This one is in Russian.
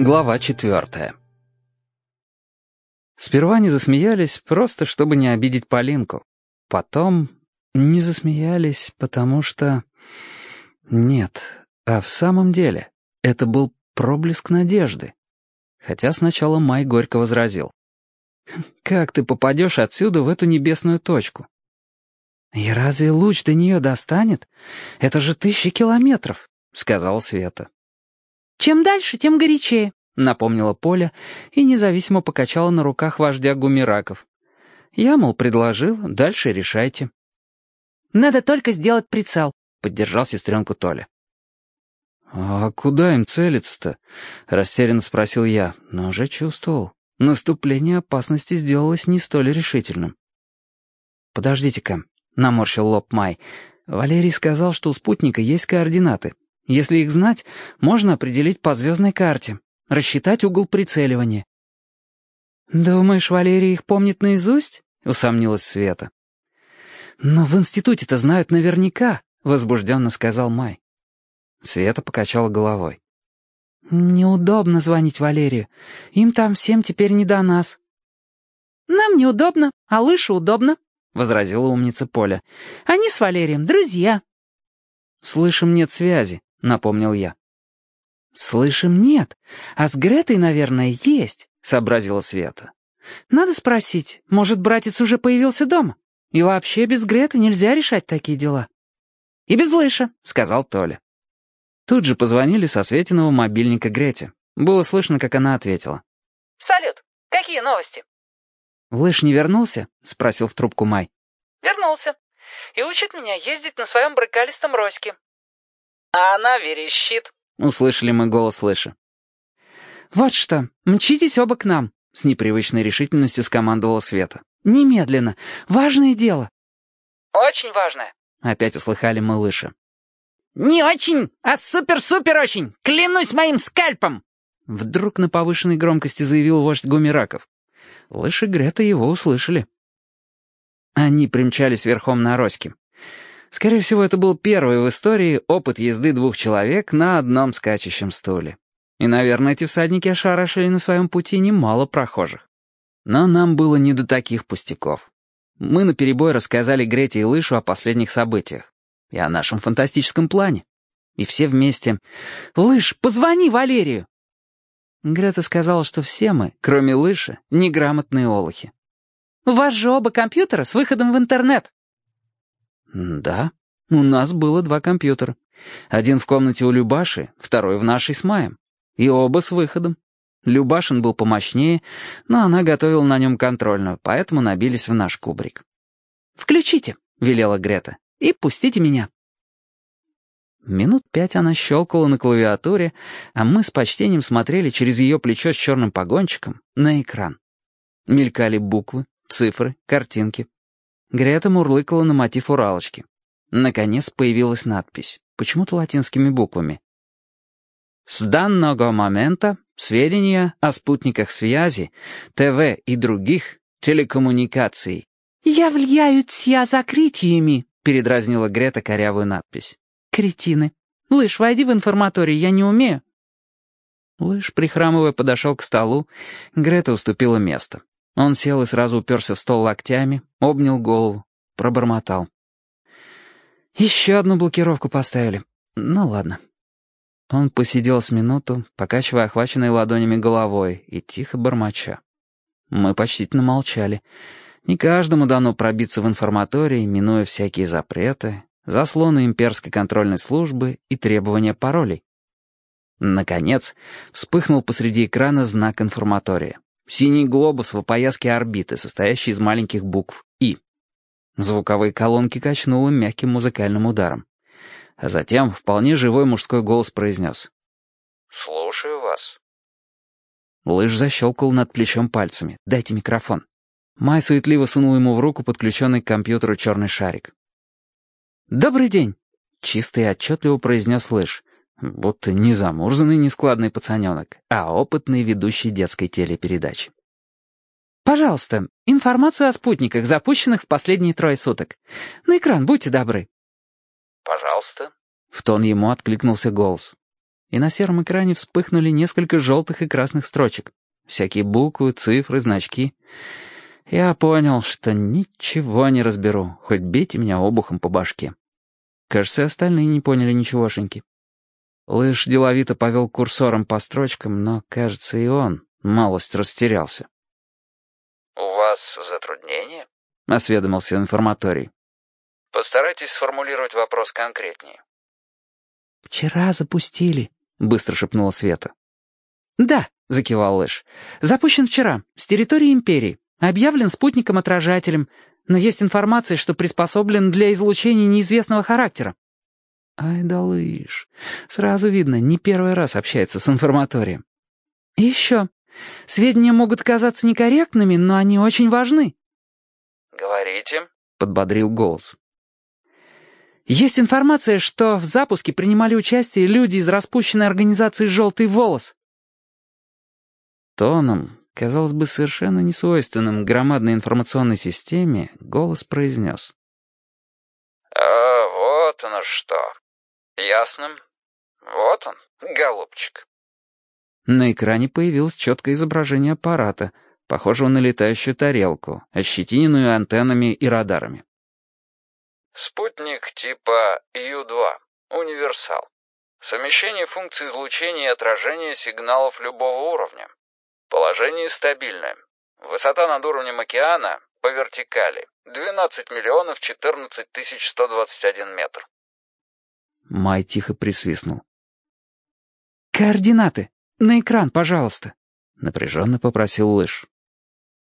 Глава четвертая. Сперва они засмеялись, просто чтобы не обидеть Полинку. Потом не засмеялись, потому что... Нет, а в самом деле это был проблеск надежды. Хотя сначала Май горько возразил. «Как ты попадешь отсюда в эту небесную точку?» «И разве луч до нее достанет? Это же тысячи километров», — сказала Света. «Чем дальше, тем горячее», — напомнила Поля и независимо покачала на руках вождя гумераков. Я, мол, предложил, дальше решайте. «Надо только сделать прицел», — поддержал сестренку Толя. «А куда им целиться-то?» — растерянно спросил я, но уже чувствовал. Наступление опасности сделалось не столь решительным. «Подождите-ка», — наморщил лоб Май. «Валерий сказал, что у спутника есть координаты. Если их знать, можно определить по звездной карте, рассчитать угол прицеливания. «Думаешь, Валерий их помнит наизусть?» — усомнилась Света. «Но в институте-то знают наверняка», — возбужденно сказал Май. Света покачала головой. «Неудобно звонить Валерию. Им там всем теперь не до нас». «Нам неудобно, а Лыше удобно», — возразила умница Поля. «Они с Валерием друзья». «Слышим, нет связи», — напомнил я. «Слышим, нет. А с Гретой, наверное, есть», — сообразила Света. «Надо спросить, может, братец уже появился дома? И вообще без Греты нельзя решать такие дела». «И без Лыша», — сказал Толя. Тут же позвонили со Светиного мобильника Грете. Было слышно, как она ответила. «Салют, какие новости?» «Лыж не вернулся?» — спросил в трубку Май. «Вернулся. И учит меня ездить на своем брыкалистом Роське. А она верещит. Услышали мы голос Лыша. «Вот что, мчитесь оба к нам», — с непривычной решительностью скомандовала Света. «Немедленно. Важное дело». «Очень важное», — опять услыхали мы Лыша. «Не очень, а супер-супер очень! Клянусь моим скальпом!» Вдруг на повышенной громкости заявил вождь Гумераков. Лыж и Грета его услышали. Они примчались верхом на Роське. Скорее всего, это был первый в истории опыт езды двух человек на одном скачущем стуле. И, наверное, эти всадники ошарашили на своем пути немало прохожих. Но нам было не до таких пустяков. Мы наперебой рассказали Грете и Лышу о последних событиях. И о нашем фантастическом плане. И все вместе «Лыж, позвони Валерию!» Грета сказала, что все мы, кроме Лыши, неграмотные олухи. «У вас же оба компьютера с выходом в интернет», «Да, у нас было два компьютера. Один в комнате у Любаши, второй в нашей с Маем. И оба с выходом. Любашин был помощнее, но она готовила на нем контрольную, поэтому набились в наш кубрик. «Включите», — велела Грета, — «и пустите меня». Минут пять она щелкала на клавиатуре, а мы с почтением смотрели через ее плечо с черным погончиком на экран. Мелькали буквы, цифры, картинки. Грета мурлыкала на мотив Уралочки. Наконец появилась надпись, почему-то латинскими буквами. С данного момента сведения о спутниках связи, ТВ и других телекоммуникаций «Являются закрытиями», — передразнила Грета корявую надпись. «Кретины. Лыж, войди в информаторий, я не умею». Лыж, прихрамывая, подошел к столу. Грета уступила место. Он сел и сразу уперся в стол локтями, обнял голову, пробормотал. «Еще одну блокировку поставили. Ну ладно». Он посидел с минуту, покачивая охваченной ладонями головой и тихо бормоча. Мы почтительно молчали. Не каждому дано пробиться в информатории, минуя всякие запреты, заслоны имперской контрольной службы и требования паролей. Наконец, вспыхнул посреди экрана знак информатория. Синий глобус в опояске орбиты, состоящий из маленьких букв «И». Звуковые колонки качнуло мягким музыкальным ударом. А затем вполне живой мужской голос произнес. «Слушаю вас». Лыж защелкал над плечом пальцами. «Дайте микрофон». Май суетливо сунул ему в руку подключенный к компьютеру черный шарик. «Добрый день», — чисто и отчетливо произнес Лыж. Будто не замурзанный нескладный пацаненок, а опытный ведущий детской телепередачи. «Пожалуйста, информацию о спутниках, запущенных в последние трое суток. На экран, будьте добры». «Пожалуйста», — в тон ему откликнулся голос. и на сером экране вспыхнули несколько желтых и красных строчек. Всякие буквы, цифры, значки. Я понял, что ничего не разберу, хоть бейте меня обухом по башке. Кажется, остальные не поняли ничегошеньки. Лыж деловито повел курсором по строчкам, но, кажется, и он малость растерялся. «У вас затруднение?» — осведомился информаторий. «Постарайтесь сформулировать вопрос конкретнее». «Вчера запустили», — быстро шепнула Света. «Да», — закивал Лыж. «Запущен вчера, с территории Империи. Объявлен спутником-отражателем, но есть информация, что приспособлен для излучения неизвестного характера». «Ай да Лыж, сразу видно, не первый раз общается с информаторием». «И еще. Сведения могут казаться некорректными, но они очень важны». «Говорите», — подбодрил голос. «Есть информация, что в запуске принимали участие люди из распущенной организации «Желтый волос». Тоном, казалось бы, совершенно несвойственным громадной информационной системе, голос произнес. «А вот оно что. Ясно. Вот он, голубчик». На экране появилось четкое изображение аппарата, похожего на летающую тарелку, ощетиненную антеннами и радарами. Спутник типа Ю-2, универсал. Совмещение функций излучения и отражения сигналов любого уровня. Положение стабильное. Высота над уровнем океана по вертикали 12 миллионов 14 тысяч 121 метр. Май тихо присвистнул. «Координаты! На экран, пожалуйста!» — напряженно попросил Лыж.